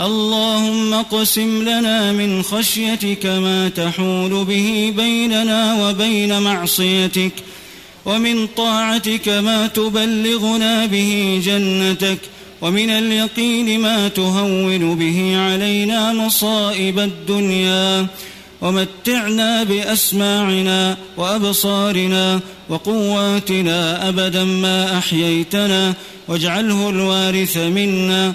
اللهم اقسم لنا من خشيتك ما تحول به بيننا وبين معصيتك ومن طاعتك ما تبلغنا به جنتك ومن اليقين ما تهون به علينا مصائب الدنيا ومتعنا بأسماعنا وأبصارنا وقواتنا أبدا ما أحييتنا واجعله الوارث منا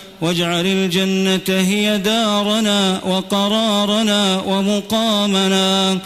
واجعل الجنة هي دارنا وقرارنا ومقامنا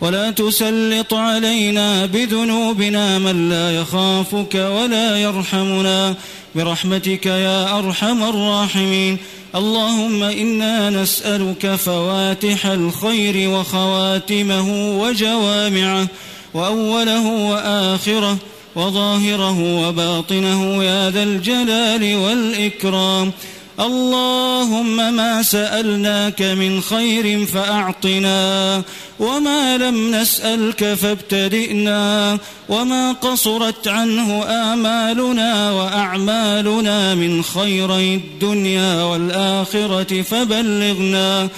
ولا تسلط علينا بذنوبنا من لا يخافك ولا يرحمنا. برحمتك يا أرحم الراحمين. اللهم إنا نسألك فواتح الخير وخواتمه وجوامعه وأوله وآخره وظاهره وباطنه يا ذا الجلال والإكرام. اللهم ما سألناك من خير فأعطنا وما لم نسألك فابتدئنا وما قصرت عنه آمالنا وأعمالنا من خيري الدنيا والآخرة فبلغنا.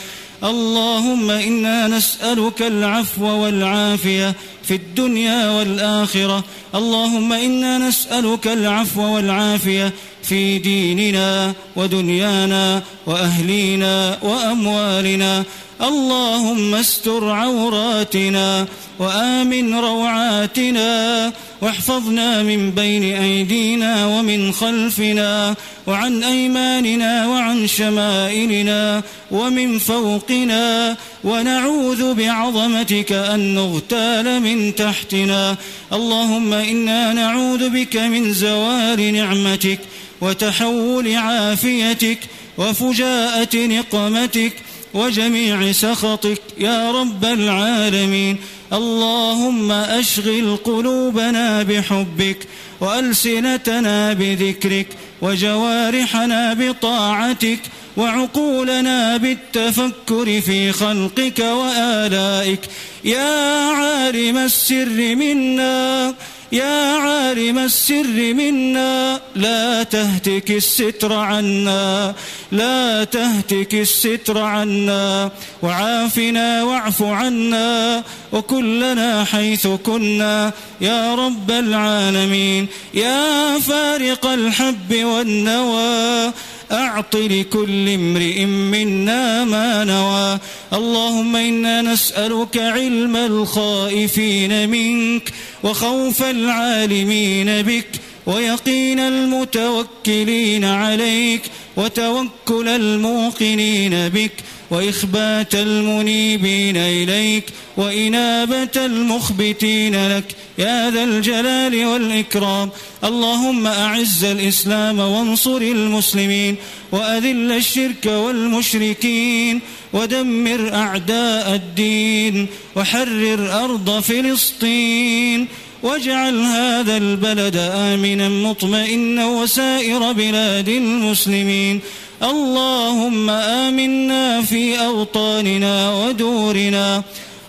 اللهم إنا نسألك العفو والعافية في الدنيا والآخرة. اللهم إنا نسألك العفو والعافية في ديننا ودنيانا وأهلينا وأموالنا. اللهم استر عوراتنا وآمن روعاتنا واحفظنا من بين أيدينا ومن خلفنا وعن أيماننا وعن شمائلنا ومن فوقنا. ونعوذ بعظمتك أن نغتال من تحتنا. اللهم إنا نعوذ بك من زوال نعمتك. وتحول عافيتك وفجاءة نقمتك وجميع سخطك. يا رب العالمين اللهم أشغل قلوبنا بحبك وألسنتنا بذكرك وجوارحنا بطاعتك وعقولنا بالتفكر في خلقك وآلائك. يا عالم السر منا يا عالم السر منا لا تهتك الستر عنا لا تهتك الستر عنا وعافنا واعف عنا وكلنا حيث كنا. يا رب العالمين يا فارق الحب والنوى أعط لكل امرئ منا ما نوى. اللهم إنا نسألك علم الخائفين منك وخوف العالمين بك ويقين المتوكلين عليك وتوكل الموقنين بك وإخبات المنيبين إليك وإنابة المخبتين لك. يا ذا الجلال والإكرام. اللهم أعز الإسلام وانصر المسلمين وأذل الشرك والمشركين ودمر أعداء الدين وحرر أرض فلسطين واجعل هذا البلد آمنا مطمئنا وسائر بلاد المسلمين اللهم آمنا في أوطاننا ودورنا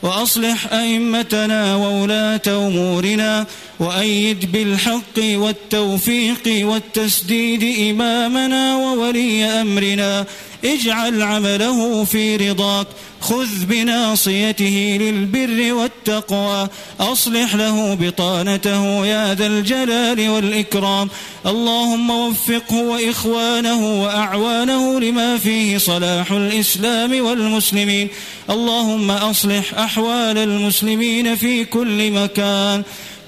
وأصلح أئمتنا وولاة أمورنا وأيد بالحق والتوفيق والتسديد إمامنا وولي أمرنا اجعل عمله في رضاك. خذ بناصيته للبر والتقوى. أصلح له بطانته يا ذا الجلال والإكرام. اللهم وفقه وإخوانه وأعوانه لما فيه صلاح الإسلام والمسلمين. اللهم أصلح أحوال المسلمين في كل مكان.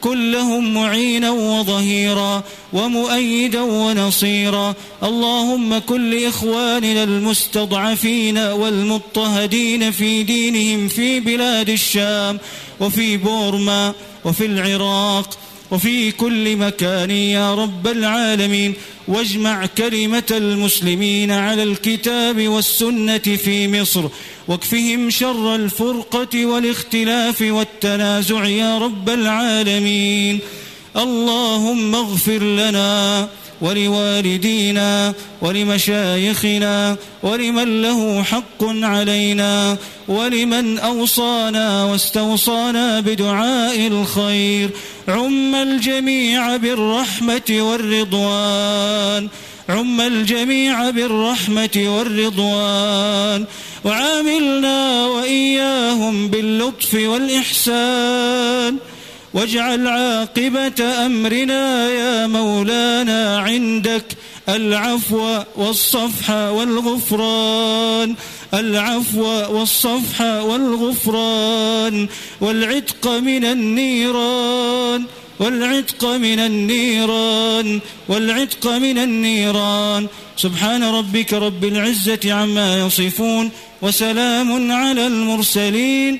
كن لهم معينا وظهيرا ومؤيدا ونصيرا. اللهم كن لإخواننا المستضعفين والمضطهدين في دينهم في بلاد الشام وفي بورما وفي العراق وفي كل مكان يا رب العالمين واجمع كلمة المسلمين على الكتاب والسنة في مصر واكفهم شر الفرقة والاختلاف والتنازع يا رب العالمين. اللهم اغفر لنا ولوالدينا ولمشايخنا ولمن له حق علينا ولمن أوصانا واستوصانا بدعاء الخير. عم الجميع بالرحمة والرضوان. عم الجميع بالرحمة والرضوان. وعاملنا وإياهم باللطف والإحسان. واجعل عاقبة أمرنا يا مولانا عندك العفو والصفح والغفران العفو والصفح والغفران والعتق من النيران والعتق من النيران والعتق من النيران. سبحان ربك رب العزة عما يصفون وسلام على المرسلين.